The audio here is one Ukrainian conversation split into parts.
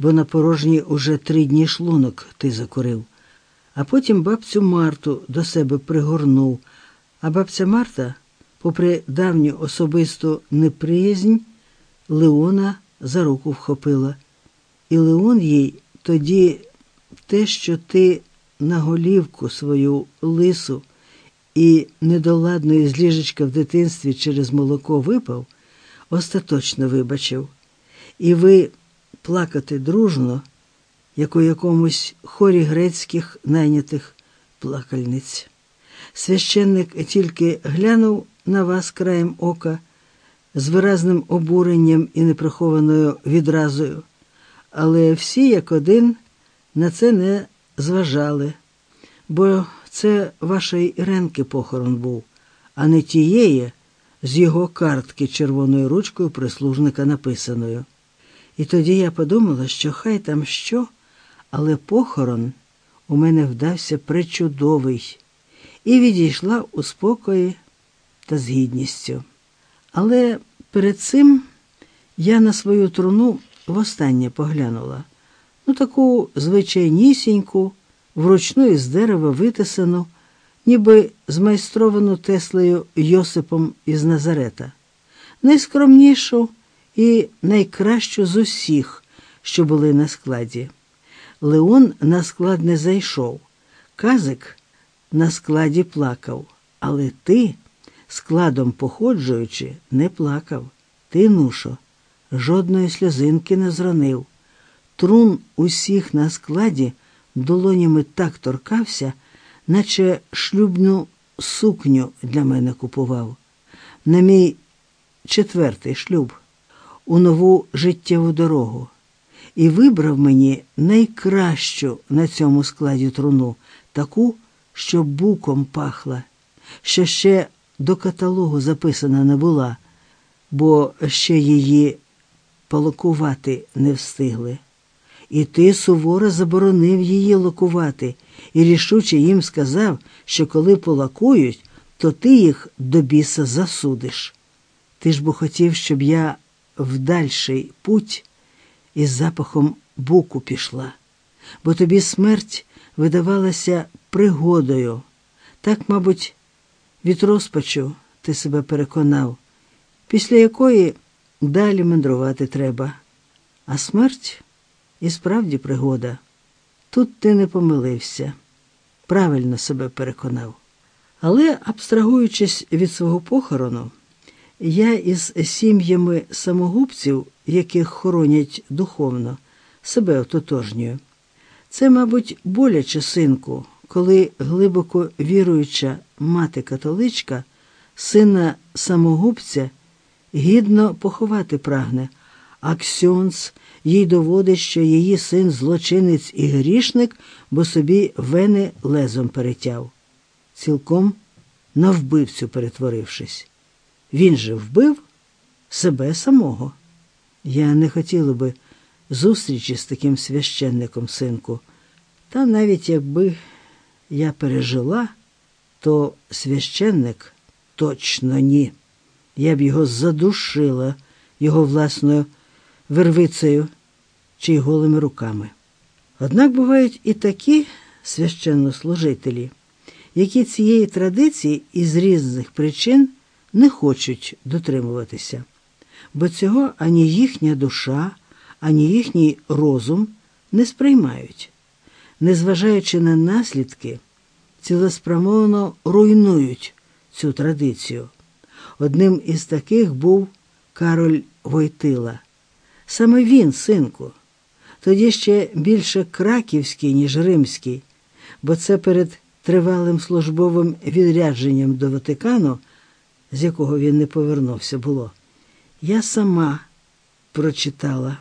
бо на порожній уже три дні шлунок ти закурив. А потім бабцю Марту до себе пригорнув, а бабця Марта, попри давню особисту неприязнь, Леона за руку вхопила. І Леон їй тоді те, що ти на голівку свою лису і недоладної з ліжечка в дитинстві через молоко випав, остаточно вибачив. І ви плакати дружно, як у якомусь хорі грецьких найнятих плакальниць. Священник тільки глянув на вас краєм ока з виразним обуренням і неприхованою відразою, але всі як один на це не зважали, бо це вашої Іренки похорон був, а не тієї з його картки червоною ручкою прислужника написаною. І тоді я подумала, що хай там що, але похорон у мене вдався пречудовий і відійшла у спокої та з гідністю. Але перед цим я на свою труну востаннє поглянула. Ну, таку звичайнісіньку, вручну із дерева витисану, ніби змайстровану Теслею Йосипом із Назарета, найскромнішу і найкращу з усіх, що були на складі. Леон на склад не зайшов, казик на складі плакав, але ти, складом походжуючи, не плакав. Ти, нушо, жодної сльозинки не зронив. Трун усіх на складі долонями так торкався, наче шлюбну сукню для мене купував. На мій четвертий шлюб у нову життєву дорогу і вибрав мені найкращу на цьому складі труну, таку, що буком пахла, що ще до каталогу записана не була, бо ще її полокувати не встигли. І ти суворо заборонив її локувати і рішуче їм сказав, що коли полакують, то ти їх до біса засудиш. Ти ж бо хотів, щоб я в дальший путь із запахом буку пішла, бо тобі смерть видавалася пригодою. Так, мабуть, від розпачу ти себе переконав, після якої далі мандрувати треба. А смерть і справді пригода. Тут ти не помилився, правильно себе переконав. Але, абстрагуючись від свого похорону, я із сім'ями самогубців, яких хоронять духовно, себе ототожнюю. Це, мабуть, боляче синку, коли глибоко віруюча мати католичка, сина самогубця, гідно поховати прагне, а ксьонц їй доводить, що її син злочинець і грішник, бо собі вени лезом перетяв, цілком на вбивцю перетворившись. Він же вбив себе самого. Я не хотіла би зустрічі з таким священником, синку. Та навіть якби я пережила, то священник точно ні. Я б його задушила його власною вервицею чи голими руками. Однак бувають і такі священнослужителі, які цієї традиції із різних причин не хочуть дотримуватися, бо цього ані їхня душа, ані їхній розум не сприймають, незважаючи на наслідки, цілеспрямовано руйнують цю традицію. Одним із таких був Кароль Войтила. Саме він, синку, тоді ще більше краківський, ніж римський, бо це перед тривалим службовим відрядженням до Ватикану з якого він не повернувся, було. Я сама прочитала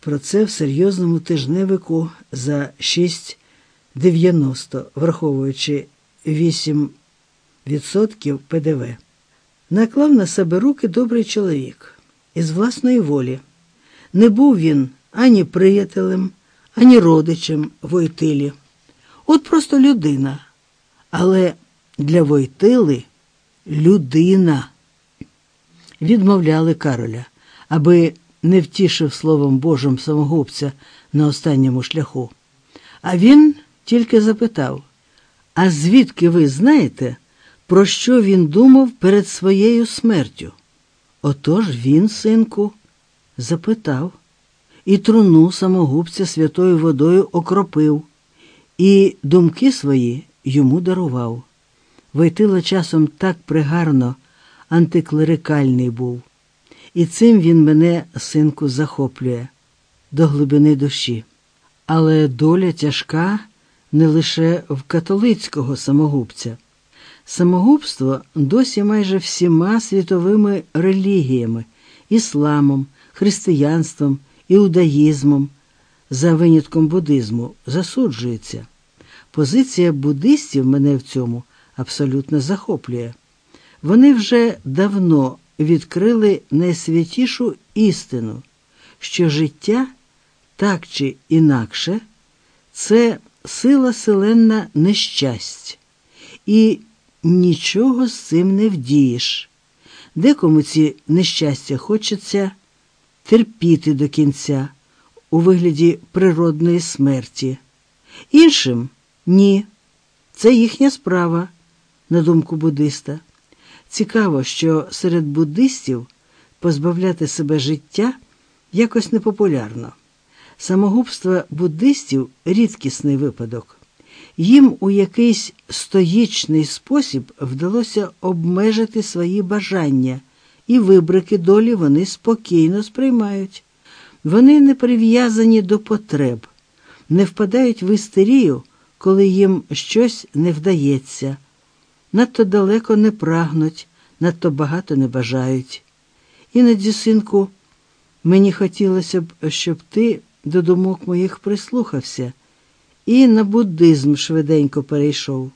про це в серйозному тижневику за 6,90, враховуючи 8% ПДВ. Наклав на себе руки добрий чоловік із власної волі. Не був він ані приятелем, ані родичем Войтилі. От просто людина. Але для Войтили людина. Відмовляли Кароля, аби не втішив Словом Божим самогубця на останньому шляху. А він тільки запитав: А звідки ви знаєте, про що він думав перед своєю смертю? Отож він, синку, запитав, і труну самогубця святою водою окропив, і думки свої йому дарував. Войтило часом так пригарно антиклерикальний був. І цим він мене, синку, захоплює до глибини душі. Але доля тяжка не лише в католицького самогубця. Самогубство досі майже всіма світовими релігіями ісламом, християнством, іудаїзмом, за винятком буддизму, засуджується. Позиція буддистів мене в цьому абсолютно захоплює. Вони вже давно відкрили найсвятішу істину, що життя так чи інакше це сила селенна нещасть, і нічого з цим не вдієш. Декому ці нещастя хочеться терпіти до кінця у вигляді природної смерті. Іншим ні. Це їхня справа, на думку буддиста. Цікаво, що серед буддистів позбавляти себе життя якось непопулярно. Самогубство буддистів рідкісний випадок. Їм у якийсь стоїчний спосіб вдалося обмежити свої бажання, і вибрики долі вони спокійно сприймають. Вони не прив'язані до потреб, не впадають в істерію, коли їм щось не вдається, надто далеко не прагнуть, надто багато не бажають. Іноді, синку, мені хотілося б, щоб ти до думок моїх прислухався і на буддизм швиденько перейшов.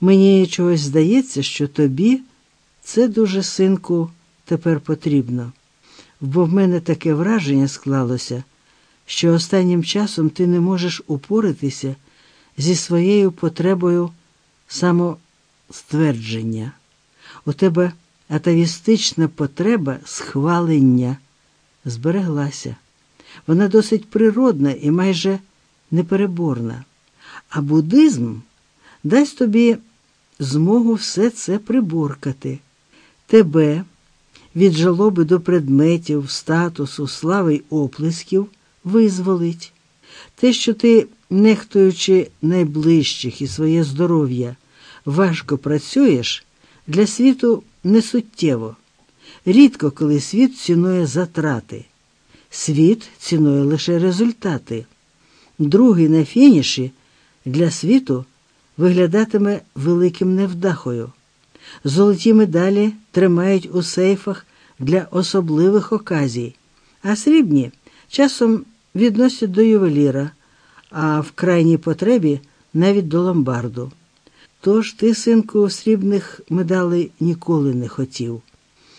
Мені чогось здається, що тобі це дуже, синку, тепер потрібно, бо в мене таке враження склалося, що останнім часом ти не можеш упоратися зі своєю потребою самоствердження. У тебе атавістична потреба схвалення збереглася. Вона досить природна і майже непереборна. А буддизм дасть тобі змогу все це приборкати, тебе від жалоби до предметів, статусу, слави й оплесків визволить. Те, що ти, нехтуючи найближчих і своє здоров'я, важко працюєш, для світу несуттєво. Рідко коли світ цінує затрати. Світ цінує лише результати. Другий на фініші для світу виглядатиме великим невдахою. Золоті медалі тримають у сейфах для особливих оказій, а срібні часом відносять до ювеліра, а в крайній потребі навіть до ломбарду. Тож ти, синку, срібних медалей ніколи не хотів.